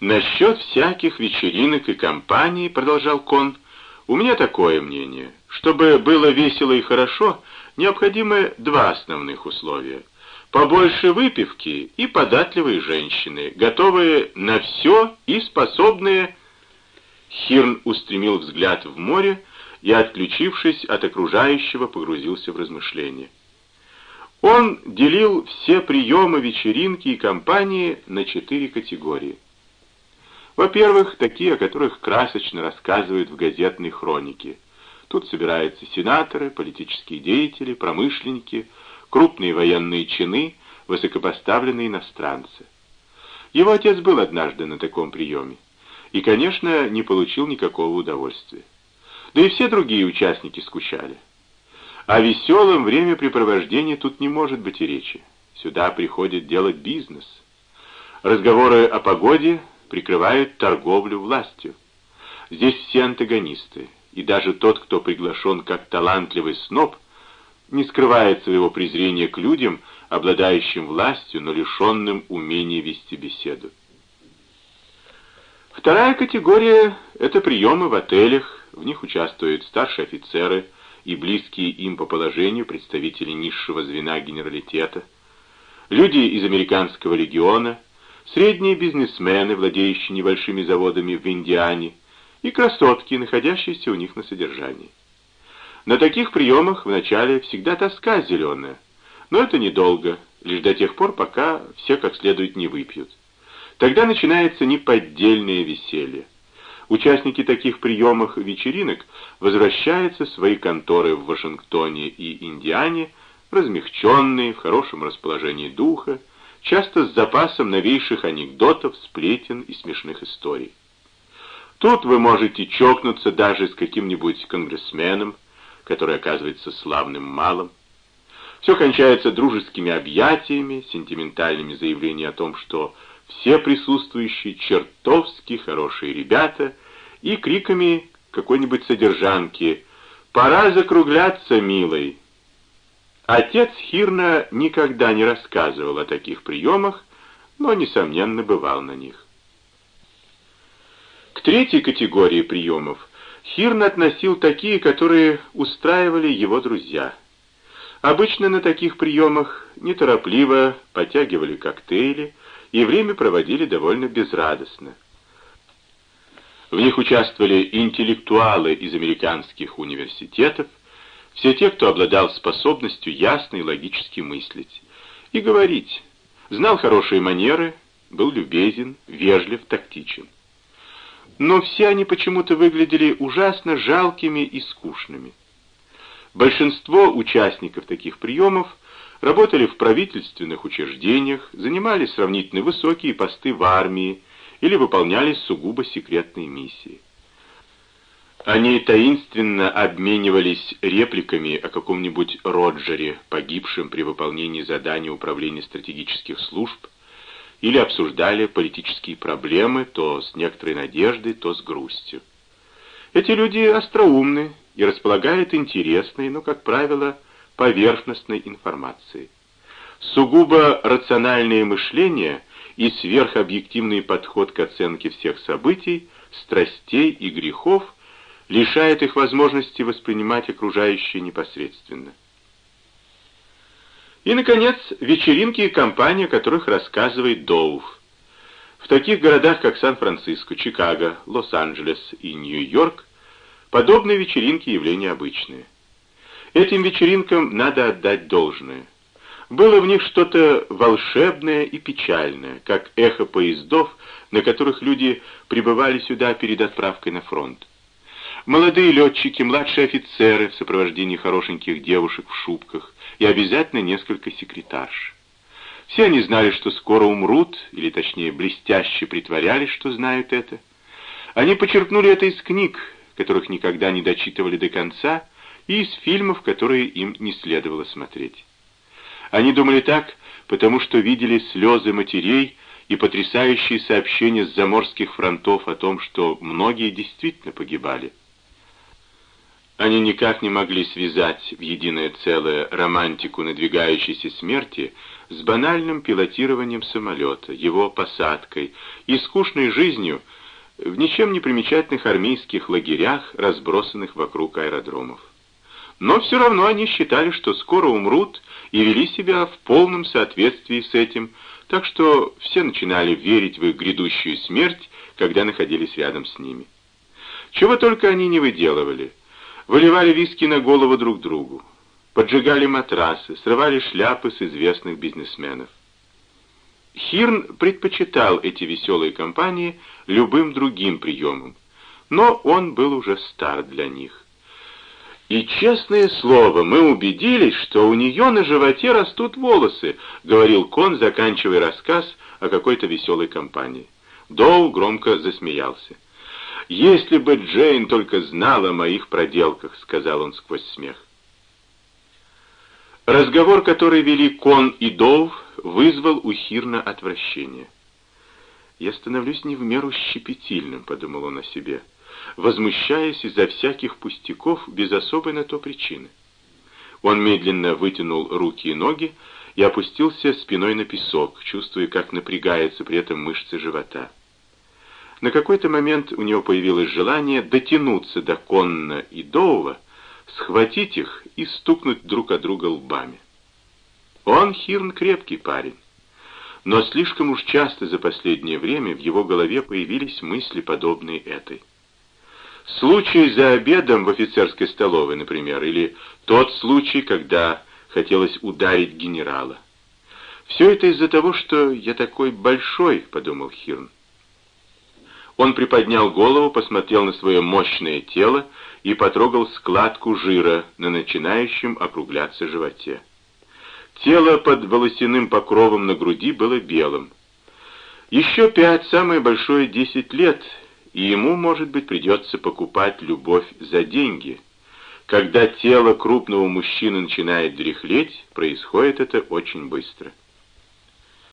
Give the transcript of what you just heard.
Насчет всяких вечеринок и компаний, продолжал Кон, у меня такое мнение. Чтобы было весело и хорошо, необходимы два основных условия. Побольше выпивки и податливые женщины, готовые на все и способные... Хирн устремил взгляд в море и, отключившись от окружающего, погрузился в размышления. Он делил все приемы вечеринки и компании на четыре категории. Во-первых, такие, о которых красочно рассказывают в газетной хронике. Тут собираются сенаторы, политические деятели, промышленники, крупные военные чины, высокопоставленные иностранцы. Его отец был однажды на таком приеме и, конечно, не получил никакого удовольствия. Да и все другие участники скучали. О веселом времяпрепровождении тут не может быть и речи. Сюда приходят делать бизнес. Разговоры о погоде прикрывают торговлю властью. Здесь все антагонисты, и даже тот, кто приглашен как талантливый сноб, не скрывает своего презрения к людям, обладающим властью, но лишенным умения вести беседу. Вторая категория — это приемы в отелях, в них участвуют старшие офицеры и близкие им по положению представители низшего звена генералитета, люди из американского региона — средние бизнесмены, владеющие небольшими заводами в Индиане, и красотки, находящиеся у них на содержании. На таких приемах вначале всегда тоска зеленая, но это недолго, лишь до тех пор, пока все как следует не выпьют. Тогда начинается неподдельное веселье. Участники таких приемов вечеринок возвращаются в свои конторы в Вашингтоне и Индиане, размягченные, в хорошем расположении духа, часто с запасом новейших анекдотов, сплетен и смешных историй. Тут вы можете чокнуться даже с каким-нибудь конгрессменом, который оказывается славным малым. Все кончается дружескими объятиями, сентиментальными заявлениями о том, что все присутствующие чертовски хорошие ребята, и криками какой-нибудь содержанки «Пора закругляться, милый!» Отец Хирна никогда не рассказывал о таких приемах, но, несомненно, бывал на них. К третьей категории приемов Хирн относил такие, которые устраивали его друзья. Обычно на таких приемах неторопливо потягивали коктейли и время проводили довольно безрадостно. В них участвовали интеллектуалы из американских университетов, все те, кто обладал способностью ясно и логически мыслить и говорить, знал хорошие манеры, был любезен, вежлив, тактичен. Но все они почему-то выглядели ужасно жалкими и скучными. Большинство участников таких приемов работали в правительственных учреждениях, занимали сравнительно высокие посты в армии или выполняли сугубо секретные миссии. Они таинственно обменивались репликами о каком-нибудь Роджере, погибшем при выполнении задания Управления стратегических служб, или обсуждали политические проблемы то с некоторой надеждой, то с грустью. Эти люди остроумны и располагают интересной, но, как правило, поверхностной информацией. Сугубо рациональное мышление и сверхобъективный подход к оценке всех событий, страстей и грехов – лишает их возможности воспринимать окружающее непосредственно. И, наконец, вечеринки и компании, о которых рассказывает Доув. В таких городах, как Сан-Франциско, Чикаго, Лос-Анджелес и Нью-Йорк, подобные вечеринки явления обычные. Этим вечеринкам надо отдать должное. Было в них что-то волшебное и печальное, как эхо поездов, на которых люди прибывали сюда перед отправкой на фронт. Молодые летчики, младшие офицеры в сопровождении хорошеньких девушек в шубках и обязательно несколько секретарш. Все они знали, что скоро умрут, или точнее блестяще притворялись, что знают это. Они почерпнули это из книг, которых никогда не дочитывали до конца, и из фильмов, которые им не следовало смотреть. Они думали так, потому что видели слезы матерей и потрясающие сообщения с заморских фронтов о том, что многие действительно погибали. Они никак не могли связать в единое целое романтику надвигающейся смерти с банальным пилотированием самолета, его посадкой и скучной жизнью в ничем не примечательных армейских лагерях, разбросанных вокруг аэродромов. Но все равно они считали, что скоро умрут, и вели себя в полном соответствии с этим, так что все начинали верить в их грядущую смерть, когда находились рядом с ними. Чего только они не выделывали. Выливали виски на голову друг другу, поджигали матрасы, срывали шляпы с известных бизнесменов. Хирн предпочитал эти веселые компании любым другим приемам, но он был уже стар для них. «И, честное слово, мы убедились, что у нее на животе растут волосы», — говорил Кон, заканчивая рассказ о какой-то веселой компании. Доу громко засмеялся. «Если бы Джейн только знала о моих проделках», — сказал он сквозь смех. Разговор, который вели Кон и Доу, вызвал у Хирна отвращение. «Я становлюсь не в меру щепетильным», — подумал он о себе, возмущаясь из-за всяких пустяков без особой на то причины. Он медленно вытянул руки и ноги и опустился спиной на песок, чувствуя, как напрягается при этом мышцы живота. На какой-то момент у него появилось желание дотянуться до Конна и Доува, схватить их и стукнуть друг от друга лбами. Он, Хирн, крепкий парень. Но слишком уж часто за последнее время в его голове появились мысли, подобные этой. Случай за обедом в офицерской столовой, например, или тот случай, когда хотелось ударить генерала. «Все это из-за того, что я такой большой», — подумал Хирн. Он приподнял голову, посмотрел на свое мощное тело и потрогал складку жира на начинающем округляться животе. Тело под волосяным покровом на груди было белым. Еще пять, самое большое десять лет, и ему, может быть, придется покупать любовь за деньги. Когда тело крупного мужчины начинает дряхлеть, происходит это очень быстро.